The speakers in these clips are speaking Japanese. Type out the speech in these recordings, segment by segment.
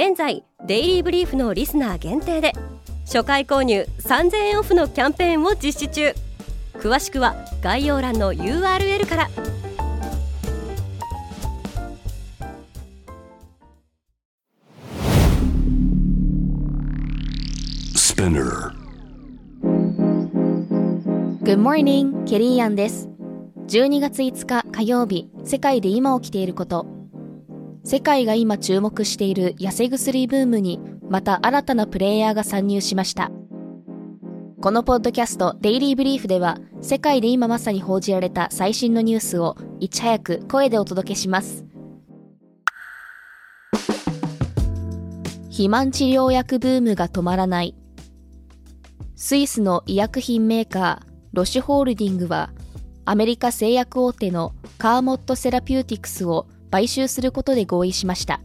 現在デイリーブリーフのリスナー限定で初回購入3000円オフのキャンペーンを実施中。詳しくは概要欄の URL からス p i n n e Good morning, ケリーアンです。12月5日火曜日世界で今起きていること世界が今注目している痩せ薬ブームにまた新たなプレイヤーが参入しました。このポッドキャストデイリーブリーフでは世界で今まさに報じられた最新のニュースをいち早く声でお届けします。肥満治療薬ブームが止まらない。スイスの医薬品メーカーロシュホールディングはアメリカ製薬大手のカーモットセラピューティクスを買収することで合意しました。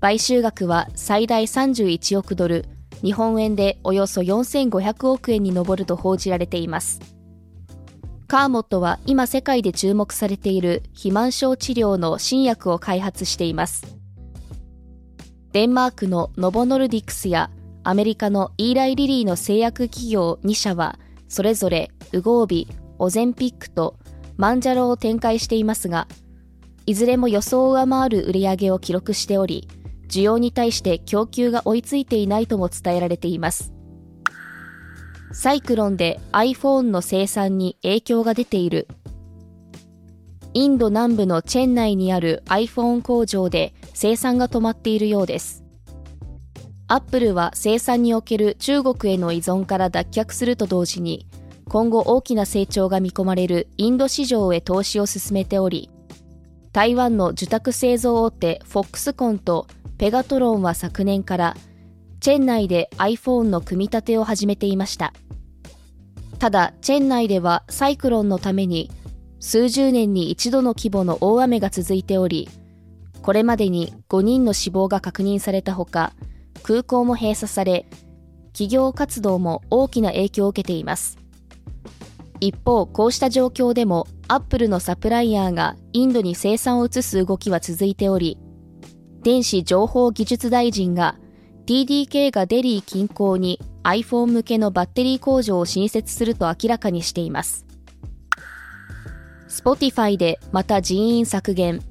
買収額は最大31億ドル、日本円でおよそ4500億円に上ると報じられています。カーモットは今世界で注目されている肥満症治療の新薬を開発しています。デンマークのノボノルディクスやアメリカのイーライ・リリーの製薬企業2社はそれぞれウゴービ、オゼンピックとマンジャロを展開していますが、いずれも予想を上回る売り上げを記録しており、需要に対して供給が追いついていないとも伝えられています。サイクロンで iPhone の生産に影響が出ている。インド南部のチェン内にある iPhone 工場で生産が止まっているようです。アップルは生産における中国への依存から脱却すると同時に、今後大きな成長が見込まれるインド市場へ投資を進めており、台湾の受託製造大手フォックスコンとペガトロンは昨年からチェン内で iPhone の組み立てを始めていました。ただ、チェン内ではサイクロンのために数十年に一度の規模の大雨が続いており、これまでに5人の死亡が確認されたほか、空港も閉鎖され、企業活動も大きな影響を受けています。一方、こうした状況でも、アップルのサプライヤーがインドに生産を移す動きは続いており、電子情報技術大臣が TDK がデリー近郊に iPhone 向けのバッテリー工場を新設すると明らかにしています。Spotify でまた人員削減。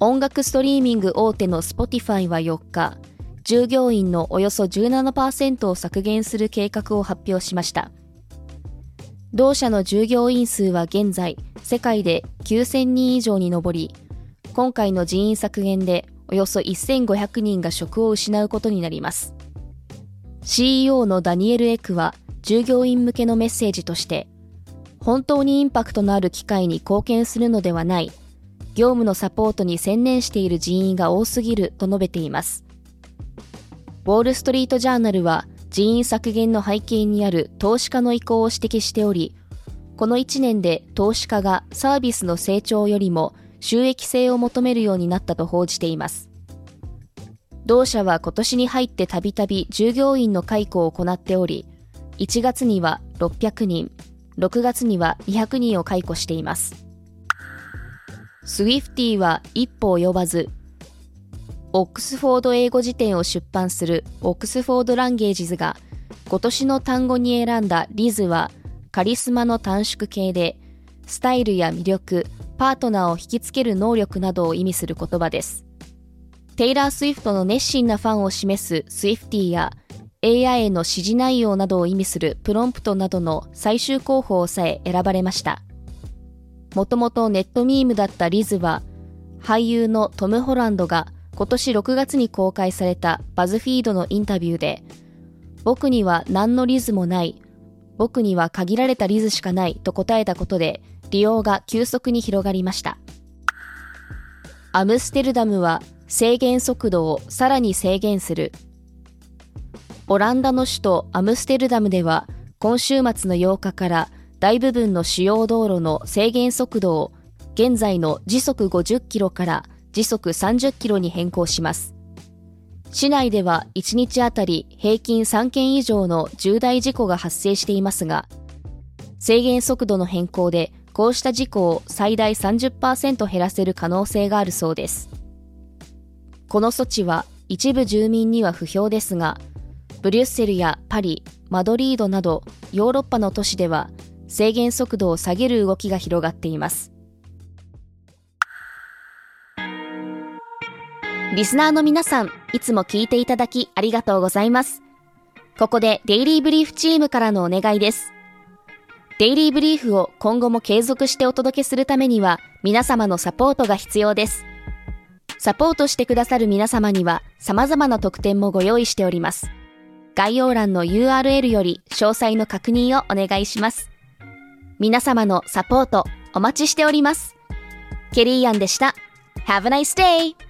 音楽ストリーミング大手の Spotify は4日、従業員のおよそ17%を削減する計画を発表しました。同社の従業員数は現在世界で9000人以上に上り、今回の人員削減でおよそ1500人が職を失うことになります。CEO のダニエル・エクは従業員向けのメッセージとして、本当にインパクトのある機会に貢献するのではない、業務のサポートに専念している人員が多すぎると述べています。ウォール・ストリート・ジャーナルは人員削減の背景にある投資家の意向を指摘しており、この1年で投資家がサービスの成長よりも収益性を求めるようになったと報じています。同社は今年に入ってたびたび従業員の解雇を行っており、1月には600人、6月には200人を解雇しています。スウィフティは一歩及ばずオックスフォード英語辞典を出版するオックスフォードランゲージズが今年の単語に選んだ rizz はカリスマの短縮形でスタイルや魅力、パートナーを引きつける能力などを意味する言葉です。テイラー・スウィフトの熱心なファンを示す Swiftie や AI への指示内容などを意味するプロンプトなどの最終候補をおさえ選ばれました。もともとネットミームだった rizz は俳優のトム・ホランドが今年6月に公開されたバズフィードのインタビューで、僕には何のリズもない、僕には限られたリズしかないと答えたことで、利用が急速に広がりました。アムステルダムは制限速度をさらに制限する。オランダの首都アムステルダムでは今週末の8日から大部分の主要道路の制限速度を現在の時速50キロから時速30キロに変更します。市内では1日あたり平均3件以上の重大事故が発生していますが、制限速度の変更でこうした事故を最大30%減らせる可能性があるそうです。この措置は一部住民には不評ですが、ブリュッセルやパリ、マドリードなどヨーロッパの都市では制限速度を下げる動きが広がっています。リスナーの皆さん、いつも聞いていただきありがとうございます。ここでデイリーブリーフチームからのお願いです。デイリーブリーフを今後も継続してお届けするためには皆様のサポートが必要です。サポートしてくださる皆様には様々な特典もご用意しております。概要欄の URL より詳細の確認をお願いします。皆様のサポートお待ちしております。ケリーアンでした。Have a nice day!